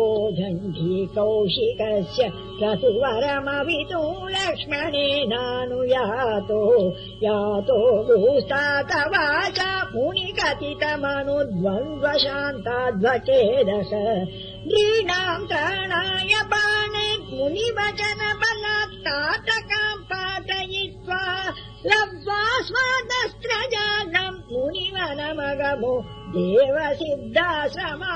ोधन्घी कौशिकस्य चतुर्वरमवितुम् लक्ष्मणेनानुयातो यातो भूता तवाचा मुनिकथितमनुद्वन्द्वशान्ता ध्वकेदश दीनान्तणायपाणे पुनिवचनबलात्तातकम् पातयित्वा लब्ध्वा स्वादस्त्रजानम् मुनिवनमगमो समा